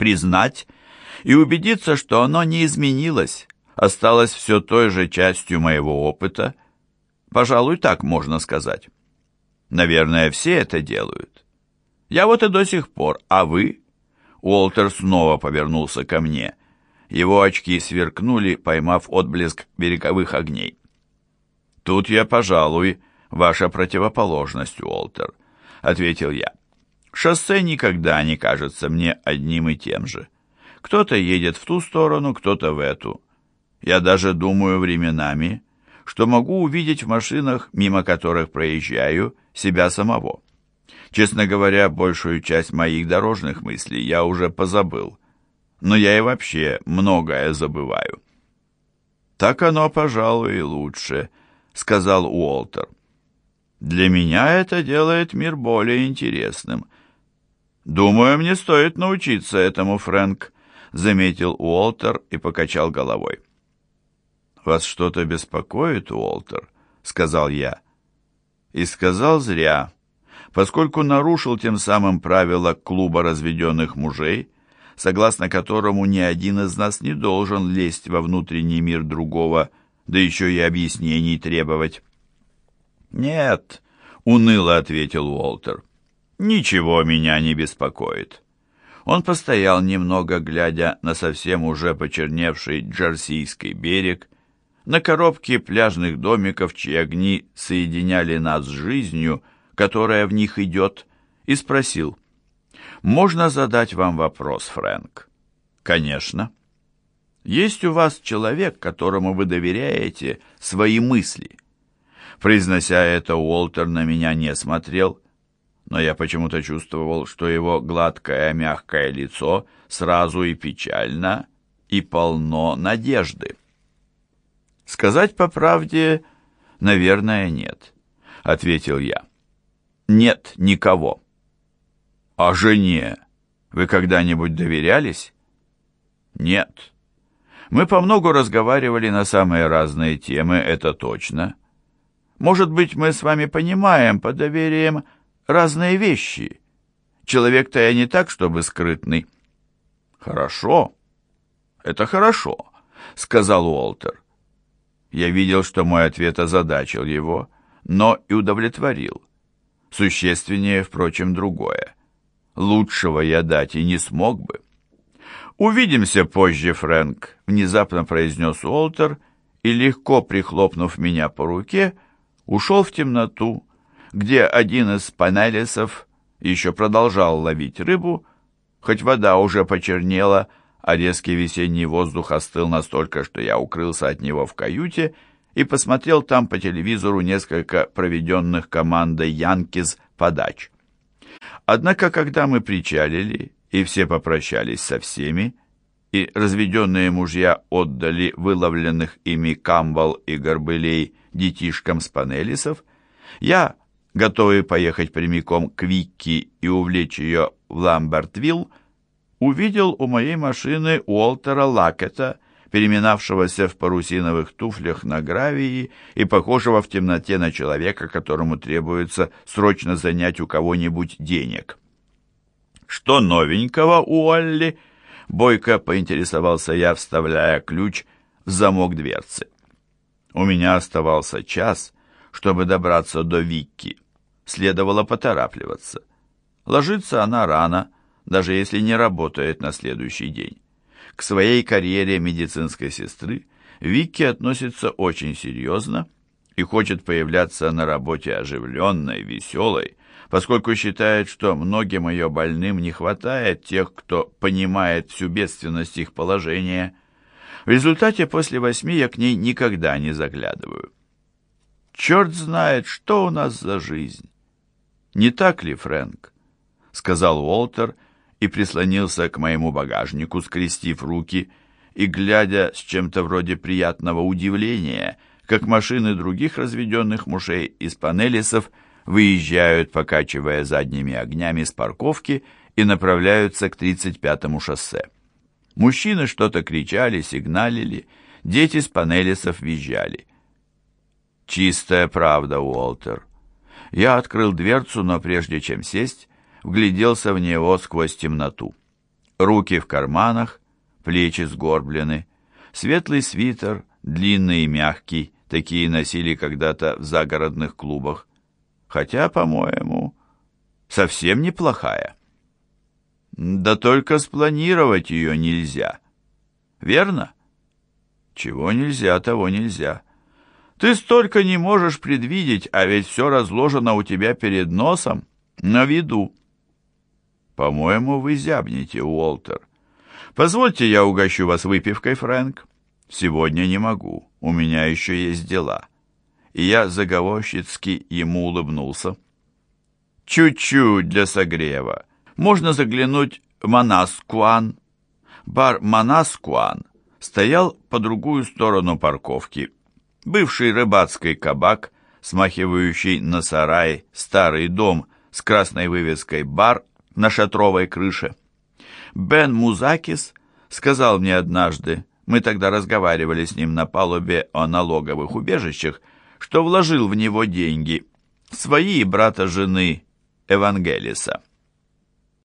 признать и убедиться, что оно не изменилось, осталось все той же частью моего опыта. Пожалуй, так можно сказать. Наверное, все это делают. Я вот и до сих пор, а вы? Уолтер снова повернулся ко мне. Его очки сверкнули, поймав отблеск береговых огней. «Тут я, пожалуй, ваша противоположность, Уолтер», — ответил я. «Шоссе никогда не кажется мне одним и тем же. Кто-то едет в ту сторону, кто-то в эту. Я даже думаю временами, что могу увидеть в машинах, мимо которых проезжаю, себя самого. Честно говоря, большую часть моих дорожных мыслей я уже позабыл, но я и вообще многое забываю. «Так оно, пожалуй, и лучше», — сказал Уолтер. «Для меня это делает мир более интересным». «Думаю, мне стоит научиться этому, Фрэнк», — заметил Уолтер и покачал головой. «Вас что-то беспокоит, Уолтер?» — сказал я. И сказал зря, поскольку нарушил тем самым правила клуба разведенных мужей, согласно которому ни один из нас не должен лезть во внутренний мир другого, да еще и объяснений требовать. «Нет», — уныло ответил Уолтер, — «ничего меня не беспокоит». Он постоял немного, глядя на совсем уже почерневший Джерсийский берег, на коробки пляжных домиков, чьи огни соединяли нас с жизнью, которая в них идет, и спросил, «Можно задать вам вопрос, Фрэнк?» «Конечно». «Есть у вас человек, которому вы доверяете свои мысли?» Произнося это, Уолтер на меня не смотрел, но я почему-то чувствовал, что его гладкое мягкое лицо сразу и печально, и полно надежды. «Сказать по правде, наверное, нет», — ответил я. «Нет никого». «А жене вы когда-нибудь доверялись?» «Нет». Мы по многу разговаривали на самые разные темы, это точно. Может быть, мы с вами понимаем под доверием разные вещи. Человек-то я не так, чтобы скрытный. Хорошо. Это хорошо, сказал Уолтер. Я видел, что мой ответ озадачил его, но и удовлетворил. Существеннее, впрочем, другое. Лучшего я дать и не смог бы. «Увидимся позже, Фрэнк», — внезапно произнес Уолтер, и, легко прихлопнув меня по руке, ушел в темноту, где один из панелисов еще продолжал ловить рыбу, хоть вода уже почернела, а резкий весенний воздух остыл настолько, что я укрылся от него в каюте и посмотрел там по телевизору несколько проведенных командой «Янкиз» подач. Однако, когда мы причалили, и все попрощались со всеми, и разведенные мужья отдали выловленных ими камбал и горбылей детишкам с панелисов, я, готовый поехать прямиком к Викки и увлечь ее в Ламбертвилл, увидел у моей машины Уолтера Лакета, переминавшегося в парусиновых туфлях на гравии и похожего в темноте на человека, которому требуется срочно занять у кого-нибудь денег. «Что новенького, Уолли?» — бойко поинтересовался я, вставляя ключ в замок дверцы. У меня оставался час, чтобы добраться до Викки. Следовало поторапливаться. Ложится она рано, даже если не работает на следующий день. К своей карьере медицинской сестры Викки относится очень серьезно и хочет появляться на работе оживленной, веселой, поскольку считает, что многим ее больным не хватает тех, кто понимает всю бедственность их положения. В результате после восьми я к ней никогда не заглядываю. Черт знает, что у нас за жизнь. Не так ли, Фрэнк? Сказал Уолтер и прислонился к моему багажнику, скрестив руки и глядя с чем-то вроде приятного удивления, как машины других разведенных мужей из панелисов выезжают, покачивая задними огнями с парковки и направляются к 35-му шоссе. Мужчины что-то кричали, сигналили, дети с панелисов визжали. Чистая правда, Уолтер. Я открыл дверцу, но прежде чем сесть, вгляделся в него сквозь темноту. Руки в карманах, плечи сгорблены, светлый свитер, длинный и мягкий, такие носили когда-то в загородных клубах. Хотя, по-моему, совсем неплохая. Да только спланировать ее нельзя. Верно? Чего нельзя, того нельзя. Ты столько не можешь предвидеть, а ведь все разложено у тебя перед носом, на виду. По-моему, вы зябнете, Уолтер. Позвольте, я угощу вас выпивкой, Фрэнк. Сегодня не могу, у меня еще есть дела. И я заговорщицки ему улыбнулся. Чуть-чуть для согрева. Можно заглянуть в Манаскуан. Бар Манаскуан стоял по другую сторону парковки бывший рыбацкий кабак, смахивающий на сарай, старый дом с красной вывеской «Бар» на шатровой крыше. Бен Музакис сказал мне однажды, мы тогда разговаривали с ним на палубе о налоговых убежищах, что вложил в него деньги, свои брата жены Евангелиса.